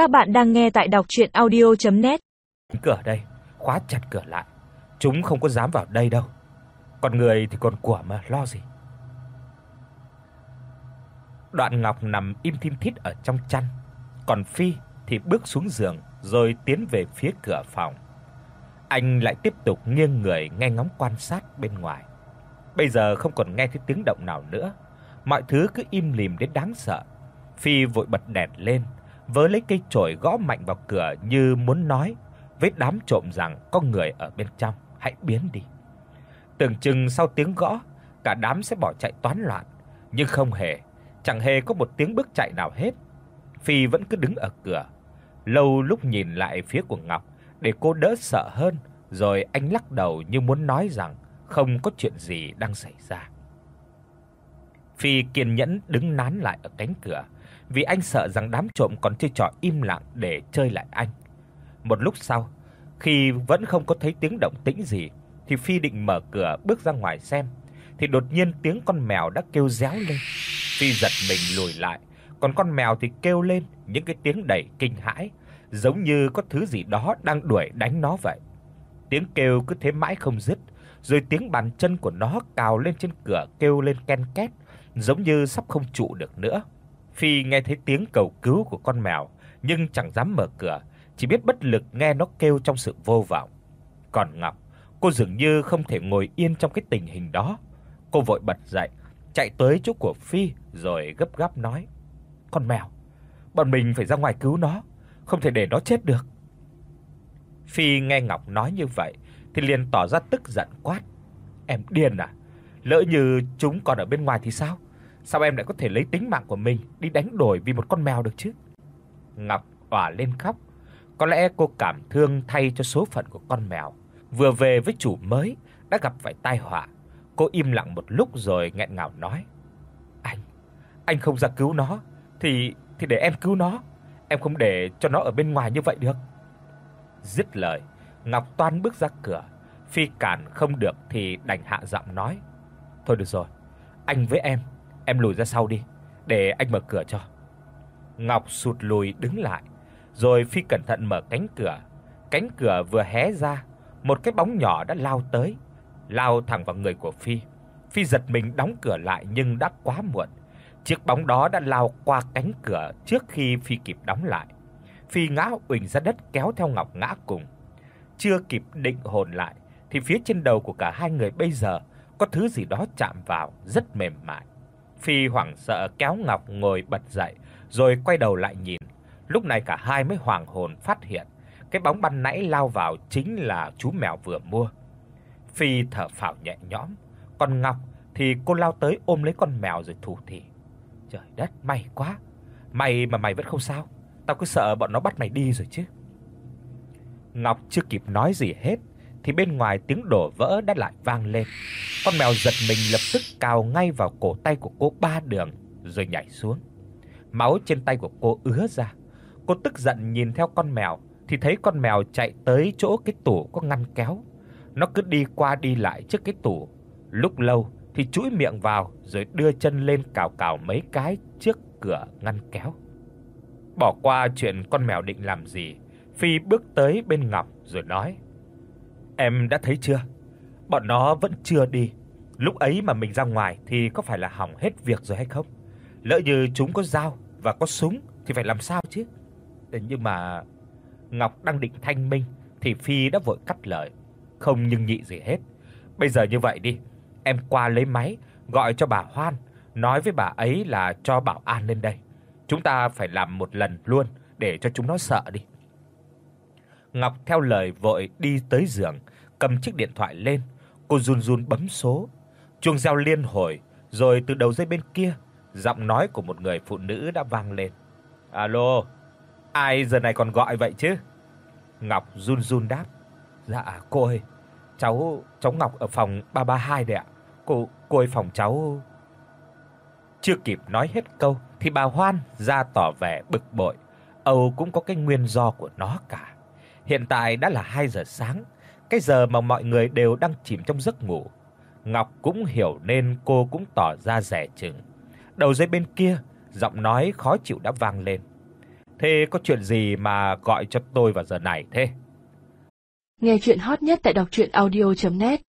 Các bạn đang nghe tại đọc audio net Cửa đây, khóa chặt cửa lại. Chúng không có dám vào đây đâu. Còn người thì còn của mà lo gì. Đoạn Ngọc nằm im thim thít ở trong chăn, còn Phi thì bước xuống giường rồi tiến về phía cửa phòng. Anh lại tiếp tục nghiêng người nghe ngóng quan sát bên ngoài. Bây giờ không còn nghe thấy tiếng động nào nữa, mọi thứ cứ im lìm đến đáng sợ. Phi vội bật đèn lên, vớ lấy cây chổi gõ mạnh vào cửa như muốn nói với đám trộm rằng có người ở bên trong, hãy biến đi. Tưởng chừng sau tiếng gõ, cả đám sẽ bỏ chạy toán loạn, nhưng không hề, chẳng hề có một tiếng bước chạy nào hết. Phi vẫn cứ đứng ở cửa, lâu lúc nhìn lại phía của Ngọc để cô đỡ sợ hơn, rồi anh lắc đầu như muốn nói rằng không có chuyện gì đang xảy ra. Phi kiên nhẫn đứng nán lại ở cánh cửa, vì anh sợ rằng đám trộm còn chơi trò im lặng để chơi lại anh. Một lúc sau, khi vẫn không có thấy tiếng động tĩnh gì, thì Phi định mở cửa bước ra ngoài xem, thì đột nhiên tiếng con mèo đã kêu réo lên. Phi giật mình lùi lại, còn con mèo thì kêu lên những cái tiếng đầy kinh hãi, giống như có thứ gì đó đang đuổi đánh nó vậy. Tiếng kêu cứ thế mãi không dứt, rồi tiếng bàn chân của nó cào lên trên cửa kêu lên ken két, giống như sắp không trụ được nữa. Phi nghe thấy tiếng cầu cứu của con mèo, nhưng chẳng dám mở cửa, chỉ biết bất lực nghe nó kêu trong sự vô vọng. Còn Ngọc, cô dường như không thể ngồi yên trong cái tình hình đó. Cô vội bật dậy, chạy tới chỗ của Phi rồi gấp gáp nói: "Con mèo, bọn mình phải ra ngoài cứu nó, không thể để nó chết được." Phi nghe Ngọc nói như vậy thì liền tỏ ra tức giận quát: "Em điên à? Lỡ như chúng còn ở bên ngoài thì sao? Sao em lại có thể lấy tính mạng của mình đi đánh đổi vì một con mèo được chứ?" Ngọc òa lên khóc. Có lẽ cô cảm thương thay cho số phận của con mèo, vừa về với chủ mới đã gặp phải tai họa. Cô im lặng một lúc rồi nghẹn ngào nói: "Anh, anh không ra cứu nó thì thì để em cứu nó, em không để cho nó ở bên ngoài như vậy được." Dứt lời, Ngọc Toan bước ra cửa, Phi cản không được thì đành hạ giọng nói: "Thôi được rồi, anh với em, em lùi ra sau đi, để anh mở cửa cho." Ngọc sụt lùi đứng lại, rồi Phi cẩn thận mở cánh cửa. Cánh cửa vừa hé ra, một cái bóng nhỏ đã lao tới, lao thẳng vào người của Phi. Phi giật mình đóng cửa lại nhưng đã quá muộn. Chiếc bóng đó đã lao qua cánh cửa trước khi Phi kịp đóng lại. Phi ngã uỳnh ra đất kéo theo Ngọc ngã cùng. Chưa kịp định hồn lại thì phía trên đầu của cả hai người bây giờ có thứ gì đó chạm vào rất mềm mại. Phi hoảng sợ kéo Ngọc ngồi bật dậy, rồi quay đầu lại nhìn. Lúc này cả hai mới hoàng hồn phát hiện, cái bóng ban nãy lao vào chính là chú mèo vừa mua. Phi thở phào nhẹ nhõm, còn Ngọc thì cô lao tới ôm lấy con mèo rồi thủ thỉ. Trời đất, may quá. May mà mày vẫn không sao. Tao cứ sợ bọn nó bắt mày đi rồi chứ. Ngọc chưa kịp nói gì hết thì bên ngoài tiếng đổ vỡ đã lại vang lên. Con mèo giật mình lập tức cào ngay vào cổ tay của cô ba đường rồi nhảy xuống. Máu trên tay của cô ứa ra. Cô tức giận nhìn theo con mèo thì thấy con mèo chạy tới chỗ cái tủ có ngăn kéo. Nó cứ đi qua đi lại trước cái tủ, lúc lâu thì chúi miệng vào rồi đưa chân lên cào cào mấy cái trước cửa ngăn kéo. Bỏ qua chuyện con mèo định làm gì, Phi bước tới bên Ngọc rồi nói: "Em đã thấy chưa? Bọn nó vẫn chưa đi. Lúc ấy mà mình ra ngoài thì có phải là hỏng hết việc rồi hay không? Lỡ như chúng có dao và có súng thì phải làm sao chứ?" Nhưng mà Ngọc đang định thanh minh thì Phi đã vội cắt lời, không nhưng nhị gì hết. Bây giờ như vậy đi, em qua lấy máy gọi cho bà Hoan, nói với bà ấy là cho bảo an lên đây. Chúng ta phải làm một lần luôn để cho chúng nó sợ đi. Ngọc theo lời vội đi tới giường, cầm chiếc điện thoại lên, cô run run bấm số. Chuông reo liên hồi, rồi từ đầu dây bên kia, giọng nói của một người phụ nữ đã vang lên. "Alo, ai giờ này còn gọi vậy chứ?" Ngọc run run đáp. "Dạ cô ơi, cháu cháu Ngọc ở phòng 332 đấy ạ. Cô cô ơi phòng cháu." Chưa kịp nói hết câu thì bà Hoan ra tỏ vẻ bực bội. Âu cũng có cái nguyên do của nó cả. Hiện tại đã là 2 giờ sáng, cái giờ mà mọi người đều đang chìm trong giấc ngủ. Ngọc cũng hiểu nên cô cũng tỏ ra rẻ chừng. Đầu dây bên kia, giọng nói khó chịu đã vang lên. Thế có chuyện gì mà gọi cho tôi vào giờ này thế? Nghe chuyện hot nhất tại đọc audio net